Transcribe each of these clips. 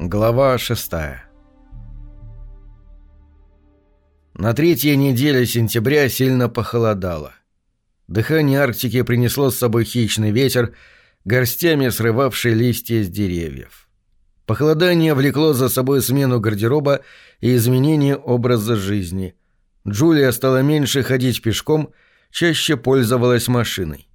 Глава шестая На третьей неделе сентября сильно похолодало. Дыхание Арктики принесло с собой хищный ветер, горстями срывавший листья с деревьев. Похолодание влекло за собой смену гардероба и изменение образа жизни. Джулия стала меньше ходить пешком, чаще пользовалась машиной.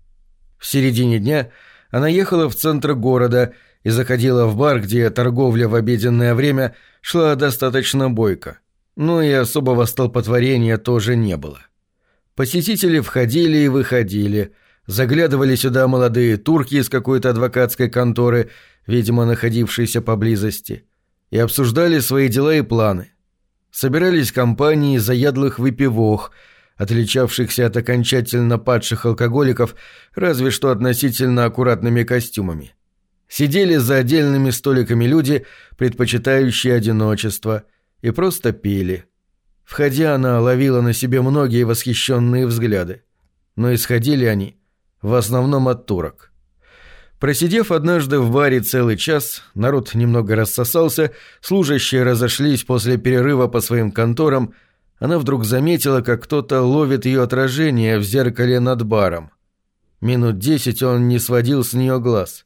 В середине дня она ехала в центр города и заходила в бар, где торговля в обеденное время шла достаточно бойко. Но и особого столпотворения тоже не было. Посетители входили и выходили, заглядывали сюда молодые турки из какой-то адвокатской конторы, видимо, находившейся поблизости, и обсуждали свои дела и планы. Собирались компании заядлых выпивох, отличавшихся от окончательно падших алкоголиков разве что относительно аккуратными костюмами. Сидели за отдельными столиками люди, предпочитающие одиночество, и просто пили. Входя, она ловила на себе многие восхищенные взгляды. Но исходили они в основном от турок. Просидев однажды в баре целый час, народ немного рассосался, служащие разошлись после перерыва по своим конторам, она вдруг заметила, как кто-то ловит ее отражение в зеркале над баром. Минут десять он не сводил с нее глаз.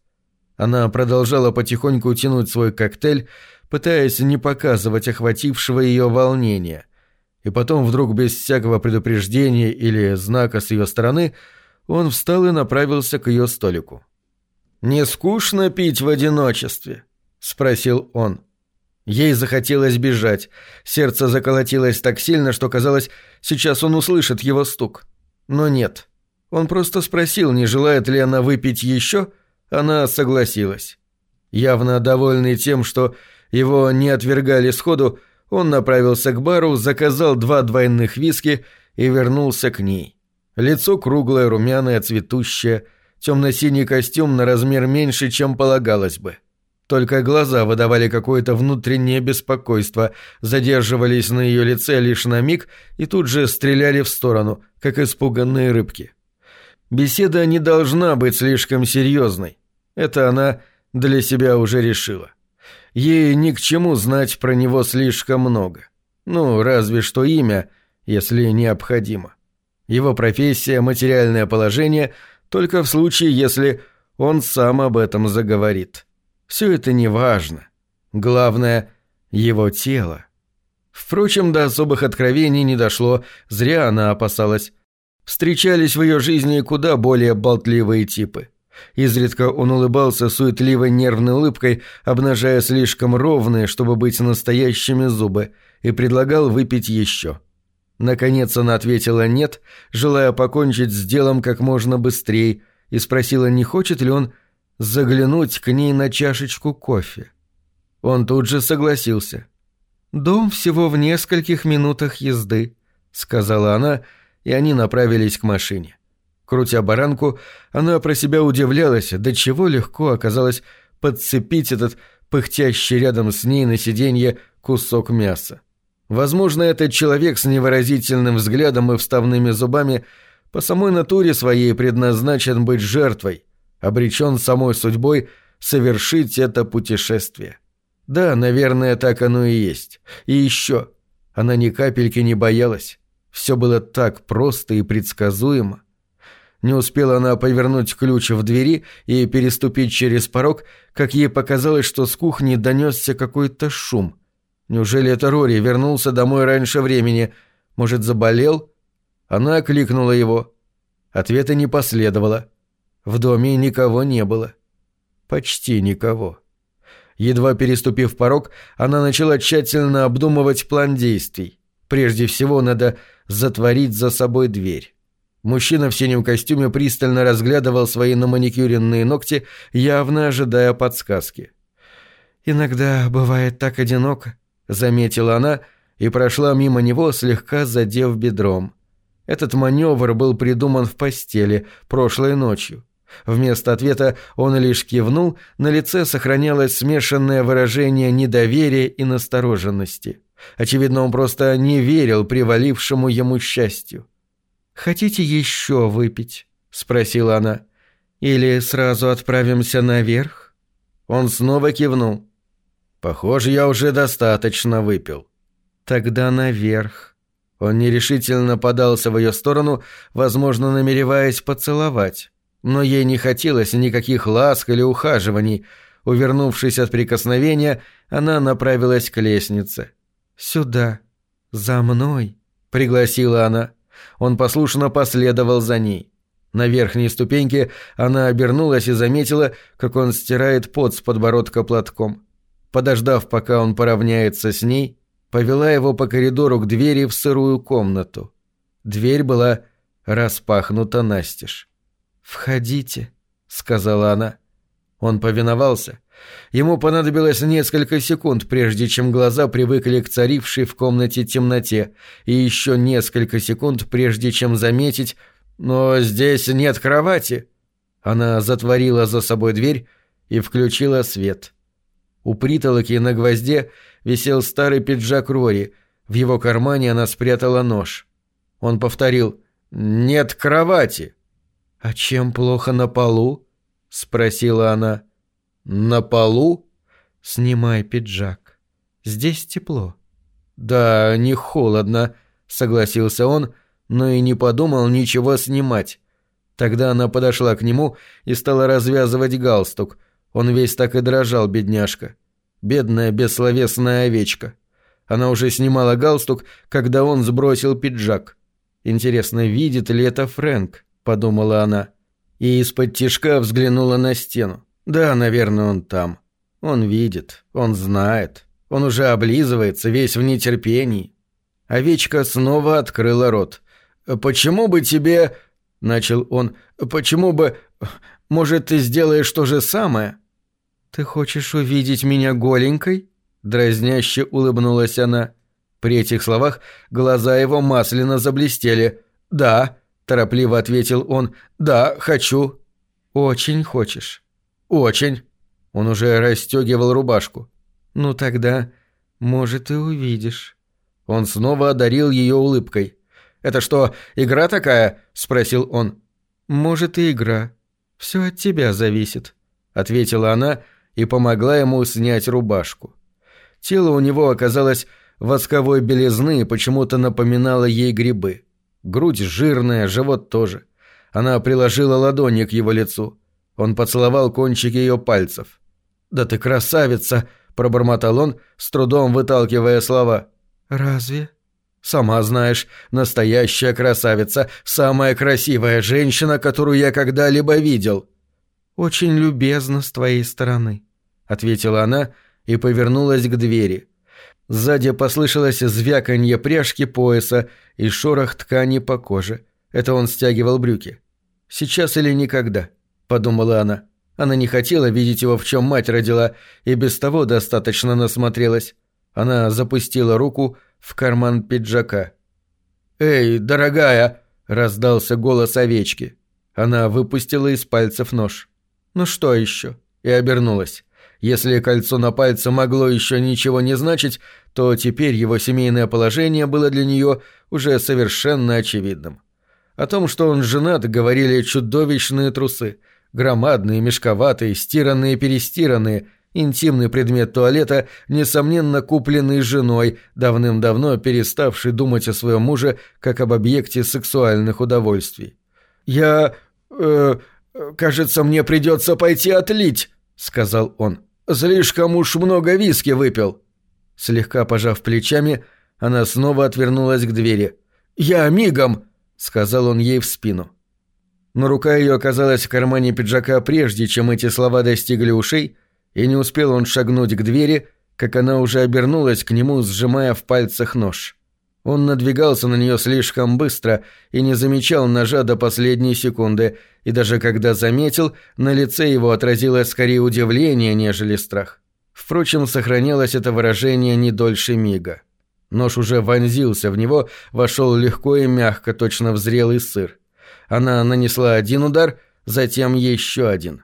Она продолжала потихоньку тянуть свой коктейль, пытаясь не показывать охватившего ее волнения. И потом вдруг без всякого предупреждения или знака с ее стороны он встал и направился к ее столику. «Не скучно пить в одиночестве?» — спросил он. Ей захотелось бежать. Сердце заколотилось так сильно, что казалось, сейчас он услышит его стук. Но нет. Он просто спросил, не желает ли она выпить еще, она согласилась. Явно довольный тем, что его не отвергали сходу, он направился к бару, заказал два двойных виски и вернулся к ней. Лицо круглое, румяное, цветущее, темно-синий костюм на размер меньше, чем полагалось бы. Только глаза выдавали какое-то внутреннее беспокойство, задерживались на ее лице лишь на миг и тут же стреляли в сторону, как испуганные рыбки. Беседа не должна быть слишком серьезной. Это она для себя уже решила. Ей ни к чему знать про него слишком много. Ну, разве что имя, если необходимо. Его профессия, материальное положение только в случае, если он сам об этом заговорит. Все это не важно. Главное — его тело. Впрочем, до особых откровений не дошло, зря она опасалась. Встречались в ее жизни куда более болтливые типы. Изредка он улыбался суетливой нервной улыбкой, обнажая слишком ровные, чтобы быть настоящими зубы, и предлагал выпить еще. Наконец она ответила «нет», желая покончить с делом как можно быстрее, и спросила, не хочет ли он заглянуть к ней на чашечку кофе. Он тут же согласился. «Дом всего в нескольких минутах езды», — сказала она, и они направились к машине. Крутя баранку, она про себя удивлялась, до чего легко оказалось подцепить этот пыхтящий рядом с ней на сиденье кусок мяса. Возможно, этот человек с невыразительным взглядом и вставными зубами по самой натуре своей предназначен быть жертвой, обречен самой судьбой совершить это путешествие. Да, наверное, так оно и есть. И еще, она ни капельки не боялась. Все было так просто и предсказуемо. Не успела она повернуть ключ в двери и переступить через порог, как ей показалось, что с кухни донесся какой-то шум. Неужели это Рори вернулся домой раньше времени? Может, заболел? Она окликнула его. Ответа не последовало. В доме никого не было. Почти никого. Едва переступив порог, она начала тщательно обдумывать план действий. Прежде всего надо затворить за собой дверь. Мужчина в синем костюме пристально разглядывал свои наманикюренные ногти, явно ожидая подсказки. «Иногда бывает так одиноко», — заметила она и прошла мимо него, слегка задев бедром. Этот маневр был придуман в постели прошлой ночью. Вместо ответа он лишь кивнул, на лице сохранялось смешанное выражение недоверия и настороженности. Очевидно, он просто не верил привалившему ему счастью. «Хотите еще выпить?» — спросила она. «Или сразу отправимся наверх?» Он снова кивнул. Похоже, я уже достаточно выпил. Тогда наверх. Он нерешительно подался в ее сторону, возможно, намереваясь поцеловать. Но ей не хотелось никаких ласк или ухаживаний. Увернувшись от прикосновения, она направилась к лестнице. «Сюда. За мной», — пригласила она. Он послушно последовал за ней. На верхней ступеньке она обернулась и заметила, как он стирает пот с подбородка платком. Подождав, пока он поравняется с ней, повела его по коридору к двери в сырую комнату. Дверь была распахнута настежь. «Входите», — сказала она. Он повиновался. Ему понадобилось несколько секунд, прежде чем глаза привыкли к царившей в комнате темноте, и еще несколько секунд, прежде чем заметить, но здесь нет кровати. Она затворила за собой дверь и включила свет. У притолоки на гвозде висел старый пиджак Рори. В его кармане она спрятала нож. Он повторил «Нет кровати». «А чем плохо на полу?» — спросила она. «На полу?» «Снимай пиджак. Здесь тепло». «Да, не холодно», — согласился он, но и не подумал ничего снимать. Тогда она подошла к нему и стала развязывать галстук. Он весь так и дрожал, бедняжка. Бедная бессловесная овечка. Она уже снимала галстук, когда он сбросил пиджак. «Интересно, видит ли это Фрэнк?» — подумала она. И из-под тишка взглянула на стену. Да, наверное, он там. Он видит, он знает. Он уже облизывается, весь в нетерпении. Овечка снова открыла рот. «Почему бы тебе...» — начал он. «Почему бы... Может, ты сделаешь то же самое?» «Ты хочешь увидеть меня голенькой?» — дразняще улыбнулась она. При этих словах глаза его масляно заблестели. «Да», — торопливо ответил он. «Да, хочу». «Очень хочешь». «Очень». Он уже расстегивал рубашку. «Ну тогда, может, и увидишь». Он снова одарил ее улыбкой. «Это что, игра такая?» — спросил он. «Может, и игра. Все от тебя зависит», — ответила она и помогла ему снять рубашку. Тело у него оказалось восковой белизны и почему-то напоминало ей грибы. Грудь жирная, живот тоже. Она приложила ладони к его лицу. Он поцеловал кончики ее пальцев. «Да ты красавица!» — пробормотал он, с трудом выталкивая слова. «Разве?» «Сама знаешь, настоящая красавица, самая красивая женщина, которую я когда-либо видел». «Очень любезно с твоей стороны», — ответила она и повернулась к двери. Сзади послышалось звяканье пряжки пояса и шорох ткани по коже. Это он стягивал брюки. «Сейчас или никогда?» — подумала она. Она не хотела видеть его, в чем мать родила, и без того достаточно насмотрелась. Она запустила руку в карман пиджака. «Эй, дорогая!» — раздался голос овечки. Она выпустила из пальцев нож. «Ну что еще?» и обернулась. Если кольцо на пальце могло еще ничего не значить, то теперь его семейное положение было для нее уже совершенно очевидным. О том, что он женат, говорили чудовищные трусы — Громадные, мешковатые, стиранные-перестиранные, интимный предмет туалета, несомненно купленный женой, давным-давно переставший думать о своем муже как об объекте сексуальных удовольствий. «Я... Э, кажется, мне придется пойти отлить», — сказал он. «Слишком уж много виски выпил». Слегка пожав плечами, она снова отвернулась к двери. «Я мигом», — сказал он ей в спину но рука ее оказалась в кармане пиджака прежде, чем эти слова достигли ушей, и не успел он шагнуть к двери, как она уже обернулась к нему, сжимая в пальцах нож. Он надвигался на нее слишком быстро и не замечал ножа до последней секунды, и даже когда заметил, на лице его отразилось скорее удивление, нежели страх. Впрочем, сохранялось это выражение не дольше мига. Нож уже вонзился в него, вошел легко и мягко, точно в зрелый сыр. Она нанесла один удар, затем еще один.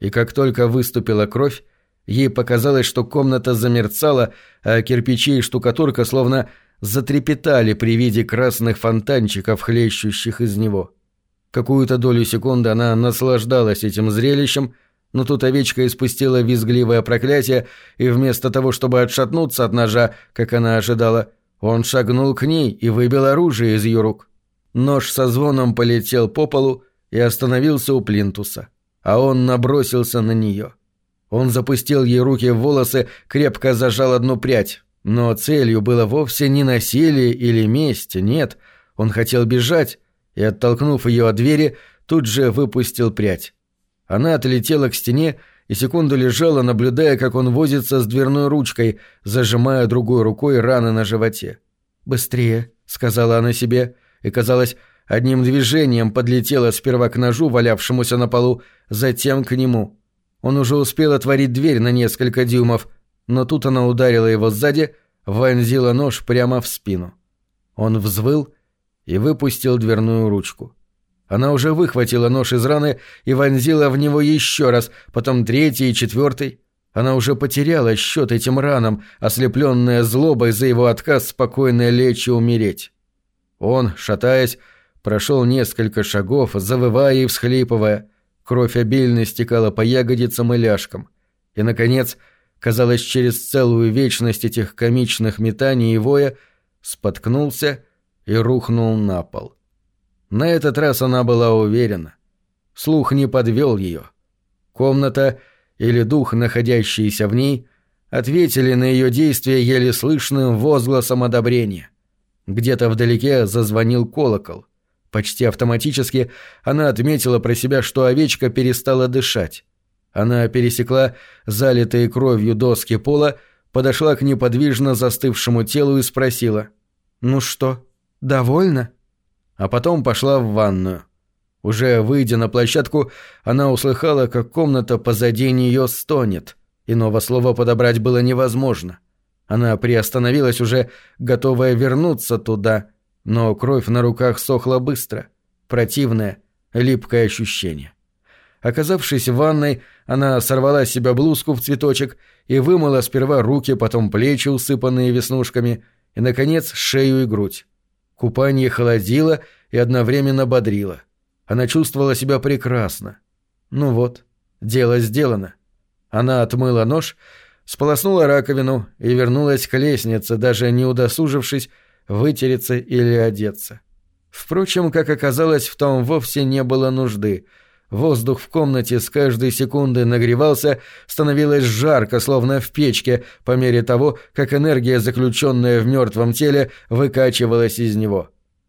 И как только выступила кровь, ей показалось, что комната замерцала, а кирпичи и штукатурка словно затрепетали при виде красных фонтанчиков, хлещущих из него. Какую-то долю секунды она наслаждалась этим зрелищем, но тут овечка испустила визгливое проклятие, и вместо того, чтобы отшатнуться от ножа, как она ожидала, он шагнул к ней и выбил оружие из ее рук. Нож со звоном полетел по полу и остановился у плинтуса, а он набросился на нее. Он запустил ей руки в волосы, крепко зажал одну прядь, но целью было вовсе не насилие или месть, нет, он хотел бежать, и, оттолкнув ее от двери, тут же выпустил прядь. Она отлетела к стене и секунду лежала, наблюдая, как он возится с дверной ручкой, зажимая другой рукой раны на животе. «Быстрее», — сказала она себе, и, казалось, одним движением подлетела сперва к ножу, валявшемуся на полу, затем к нему. Он уже успел отворить дверь на несколько дюймов, но тут она ударила его сзади, вонзила нож прямо в спину. Он взвыл и выпустил дверную ручку. Она уже выхватила нож из раны и вонзила в него еще раз, потом третий и четвертый. Она уже потеряла счет этим ранам, ослепленная злобой за его отказ спокойно лечь и умереть. Он, шатаясь, прошел несколько шагов, завывая и всхлипывая. Кровь обильно стекала по ягодицам и ляжкам. И, наконец, казалось, через целую вечность этих комичных метаний и воя, споткнулся и рухнул на пол. На этот раз она была уверена. Слух не подвел ее. Комната или дух, находящийся в ней, ответили на ее действия еле слышным возгласом одобрения. Где-то вдалеке зазвонил колокол. Почти автоматически она отметила про себя, что овечка перестала дышать. Она пересекла залитые кровью доски пола, подошла к неподвижно застывшему телу и спросила «Ну что, довольна?» а потом пошла в ванную. Уже выйдя на площадку, она услыхала, как комната позади нее стонет. Иного слова подобрать было невозможно. Она приостановилась уже, готовая вернуться туда, но кровь на руках сохла быстро. Противное, липкое ощущение. Оказавшись в ванной, она сорвала с себя блузку в цветочек и вымыла сперва руки, потом плечи, усыпанные веснушками, и, наконец, шею и грудь. Купание холодило и одновременно бодрило. Она чувствовала себя прекрасно. Ну вот, дело сделано. Она отмыла нож, сполоснула раковину и вернулась к лестнице, даже не удосужившись вытереться или одеться. Впрочем, как оказалось, в том вовсе не было нужды — Воздух в комнате с каждой секунды нагревался, становилось жарко, словно в печке, по мере того, как энергия, заключенная в мертвом теле, выкачивалась из него.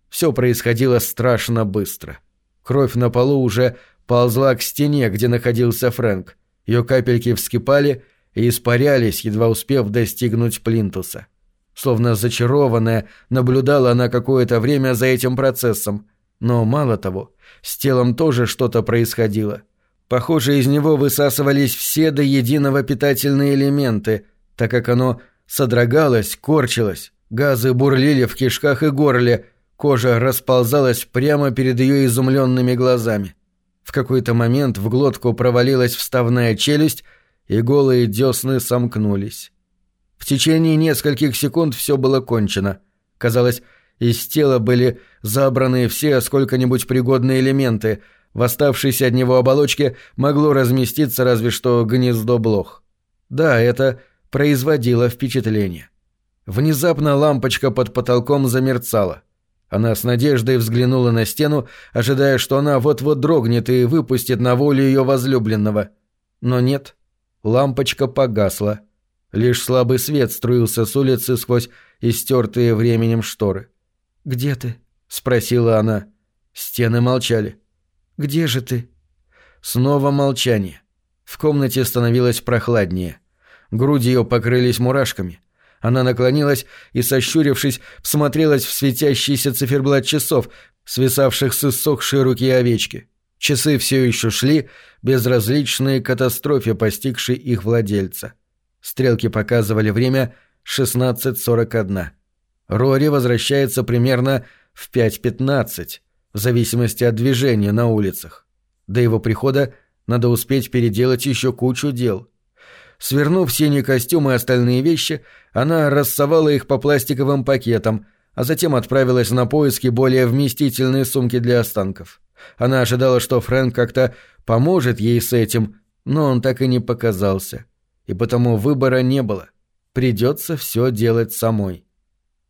Все происходило страшно быстро. Кровь на полу уже ползла к стене, где находился Фрэнк. Ее капельки вскипали и испарялись, едва успев достигнуть плинтуса. Словно зачарованная, наблюдала она какое-то время за этим процессом. Но мало того, с телом тоже что-то происходило. Похоже, из него высасывались все до единого питательные элементы, так как оно содрогалось, корчилось, газы бурлили в кишках и горле, кожа расползалась прямо перед ее изумленными глазами. В какой-то момент в глотку провалилась вставная челюсть, и голые десны сомкнулись. В течение нескольких секунд все было кончено. Казалось, из тела были забраны все сколько-нибудь пригодные элементы, в оставшейся от него оболочке могло разместиться разве что гнездо блох. Да, это производило впечатление. Внезапно лампочка под потолком замерцала. Она с надеждой взглянула на стену, ожидая, что она вот-вот дрогнет и выпустит на волю ее возлюбленного. Но нет, лампочка погасла. Лишь слабый свет струился с улицы сквозь истертые временем шторы. «Где ты?» — спросила она. Стены молчали. «Где же ты?» Снова молчание. В комнате становилось прохладнее. Груди ее покрылись мурашками. Она наклонилась и, сощурившись, всмотрелась в светящийся циферблат часов, свисавших с иссохшей руки овечки. Часы все еще шли, безразличные катастрофе, постигшей их владельца. Стрелки показывали время 16.41. Рори возвращается примерно в 5.15, в зависимости от движения на улицах. До его прихода надо успеть переделать еще кучу дел. Свернув синий костюм и остальные вещи, она рассовала их по пластиковым пакетам, а затем отправилась на поиски более вместительной сумки для останков. Она ожидала, что Фрэнк как-то поможет ей с этим, но он так и не показался, и потому выбора не было. Придется все делать самой.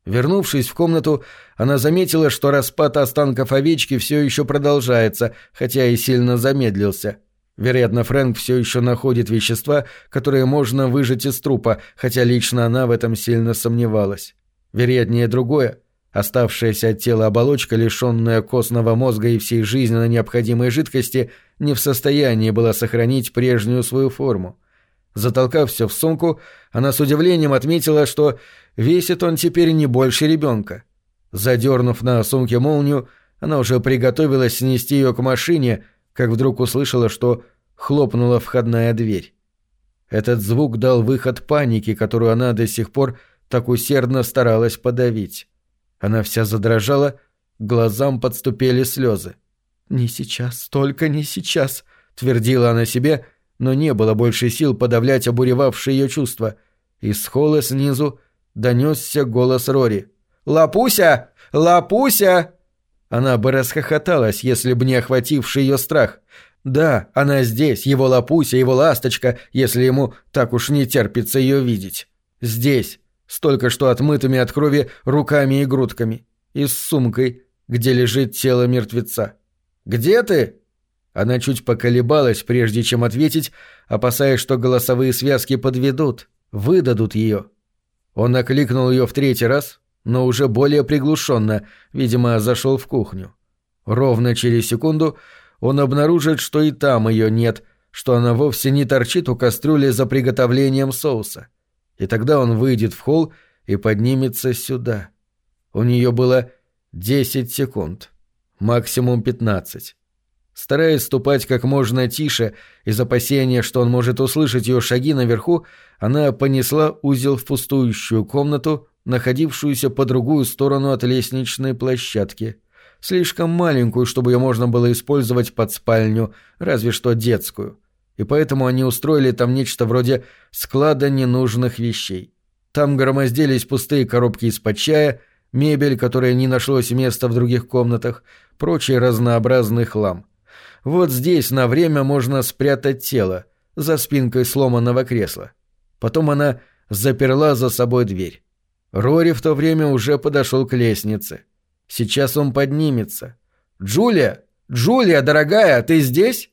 Вернувшись в комнату, она заметила, что распад останков овечки все еще продолжается, хотя и сильно замедлился. Вероятно, Фрэнк все еще находит вещества, которые можно выжать из трупа, хотя лично она в этом сильно сомневалась. Вероятнее другое. Оставшаяся от тела оболочка, лишенная костного мозга и всей жизненно необходимой жидкости, не в состоянии была сохранить прежнюю свою форму. Затолкав все в сумку, она с удивлением отметила, что весит он теперь не больше ребенка. Задернув на сумке молнию, она уже приготовилась снести ее к машине, как вдруг услышала, что хлопнула входная дверь. Этот звук дал выход панике, которую она до сих пор так усердно старалась подавить. Она вся задрожала, глазам подступили слезы. «Не сейчас, только не сейчас», — твердила она себе, но не было больше сил подавлять обуревавшие ее чувства. Из холла снизу донесся голос Рори. «Лапуся! Лапуся!» Она бы расхохоталась, если бы не охвативший ее страх. Да, она здесь, его лапуся, его ласточка, если ему так уж не терпится ее видеть. Здесь, с только что отмытыми от крови руками и грудками, и с сумкой, где лежит тело мертвеца. «Где ты?» Она чуть поколебалась, прежде чем ответить, опасаясь, что голосовые связки подведут, выдадут ее. Он окликнул ее в третий раз, но уже более приглушенно, видимо, зашел в кухню. Ровно через секунду он обнаружит, что и там ее нет, что она вовсе не торчит у кастрюли за приготовлением соуса и тогда он выйдет в холл и поднимется сюда. У нее было десять секунд, максимум пятнадцать. Стараясь ступать как можно тише, из опасения, что он может услышать ее шаги наверху, она понесла узел в пустующую комнату, находившуюся по другую сторону от лестничной площадки. Слишком маленькую, чтобы ее можно было использовать под спальню, разве что детскую и поэтому они устроили там нечто вроде склада ненужных вещей. Там громоздились пустые коробки из-под чая, мебель, которая не нашлось места в других комнатах, прочий разнообразный хлам. Вот здесь на время можно спрятать тело, за спинкой сломанного кресла. Потом она заперла за собой дверь. Рори в то время уже подошел к лестнице. Сейчас он поднимется. «Джулия! Джулия, дорогая, ты здесь?»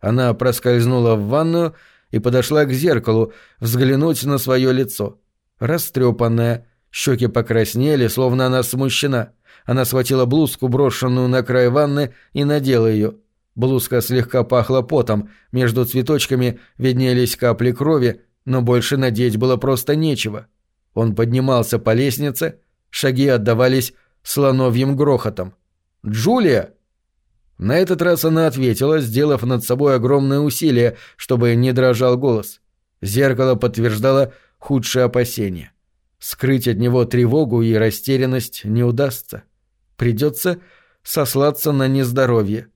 Она проскользнула в ванную и подошла к зеркалу взглянуть на свое лицо. Растрепанная, щеки покраснели, словно она смущена. Она схватила блузку, брошенную на край ванны, и надела ее. Блузка слегка пахла потом, между цветочками виднелись капли крови, но больше надеть было просто нечего. Он поднимался по лестнице, шаги отдавались слоновьим грохотом. «Джулия!» На этот раз она ответила, сделав над собой огромное усилие, чтобы не дрожал голос. Зеркало подтверждало худшие опасения. Скрыть от него тревогу и растерянность не удастся. Придется сослаться на нездоровье.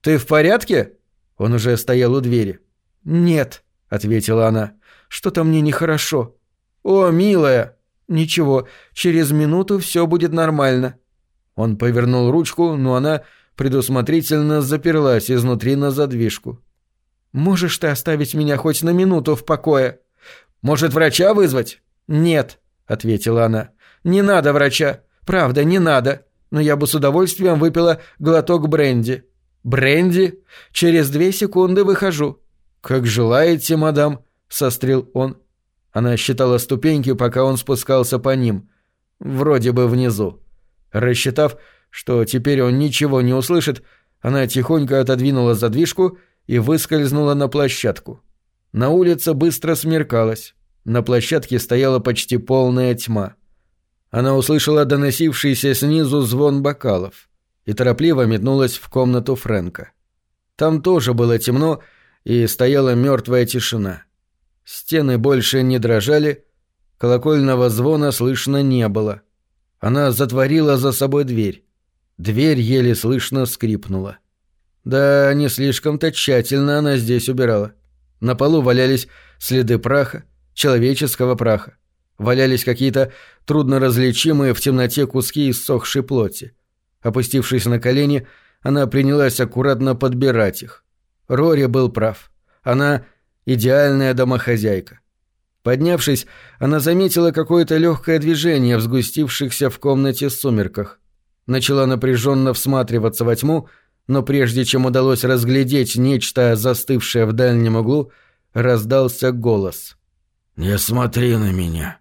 «Ты в порядке?» Он уже стоял у двери. «Нет», — ответила она. «Что-то мне нехорошо». «О, милая!» «Ничего, через минуту все будет нормально». Он повернул ручку, но она предусмотрительно заперлась изнутри на задвижку. «Можешь ты оставить меня хоть на минуту в покое?» «Может, врача вызвать?» «Нет», — ответила она. «Не надо врача. Правда, не надо. Но я бы с удовольствием выпила глоток бренди». «Бренди? Через две секунды выхожу». «Как желаете, мадам», — сострил он. Она считала ступеньки, пока он спускался по ним. Вроде бы внизу. Рассчитав, что теперь он ничего не услышит, она тихонько отодвинула задвижку и выскользнула на площадку. На улице быстро смеркалось. На площадке стояла почти полная тьма. Она услышала доносившийся снизу звон бокалов и торопливо метнулась в комнату Фрэнка. Там тоже было темно и стояла мертвая тишина. Стены больше не дрожали, колокольного звона слышно не было. Она затворила за собой дверь. Дверь еле слышно скрипнула. Да, не слишком-то тщательно она здесь убирала. На полу валялись следы праха, человеческого праха. Валялись какие-то трудноразличимые в темноте куски иссохшей плоти. Опустившись на колени, она принялась аккуратно подбирать их. Рори был прав. Она — идеальная домохозяйка. Поднявшись, она заметила какое-то легкое движение в сгустившихся в комнате сумерках. Начала напряженно всматриваться во тьму, но прежде чем удалось разглядеть нечто, застывшее в дальнем углу, раздался голос. «Не смотри на меня».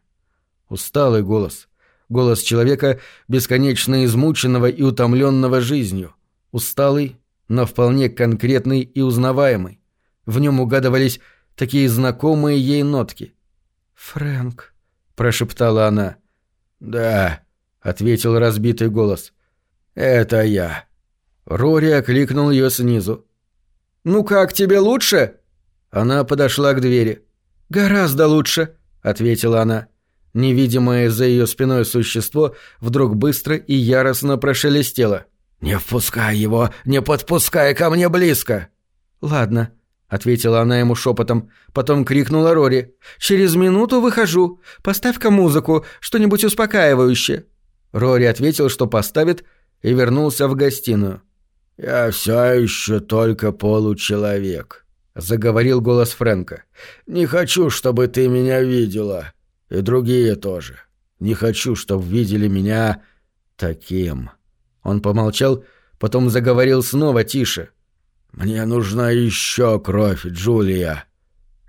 Усталый голос. Голос человека, бесконечно измученного и утомленного жизнью. Усталый, но вполне конкретный и узнаваемый. В нем угадывались такие знакомые ей нотки. «Фрэнк», — прошептала она. «Да», — ответил разбитый голос. «Это я». Рори окликнул ее снизу. «Ну как, тебе лучше?» Она подошла к двери. «Гораздо лучше», — ответила она. Невидимое за ее спиной существо вдруг быстро и яростно прошелестело. «Не впускай его! Не подпускай ко мне близко!» «Ладно», — ответила она ему шепотом, потом крикнула Рори. «Через минуту выхожу. Поставь-ка музыку, что-нибудь успокаивающее». Рори ответил, что поставит, и вернулся в гостиную. «Я все еще только получеловек», — заговорил голос Фрэнка. «Не хочу, чтобы ты меня видела. И другие тоже. Не хочу, чтобы видели меня таким». Он помолчал, потом заговорил снова тише. «Мне нужна еще кровь, Джулия».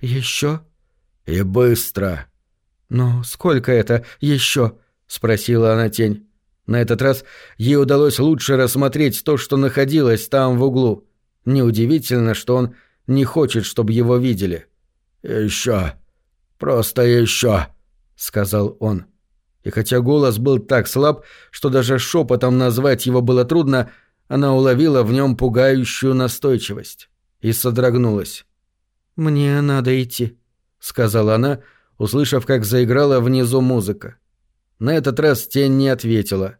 «Еще?» «И быстро». «Ну, сколько это еще?» — спросила она тень. На этот раз ей удалось лучше рассмотреть то, что находилось там в углу. Неудивительно, что он не хочет, чтобы его видели. «Еще. Просто еще», — сказал он. И хотя голос был так слаб, что даже шепотом назвать его было трудно, она уловила в нем пугающую настойчивость и содрогнулась. «Мне надо идти», — сказала она, услышав, как заиграла внизу музыка. На этот раз тень не ответила.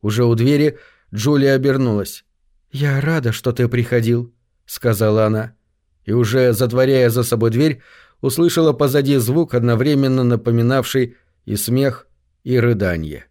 Уже у двери Джулия обернулась. «Я рада, что ты приходил», — сказала она. И уже затворяя за собой дверь, услышала позади звук, одновременно напоминавший и смех, и рыдание.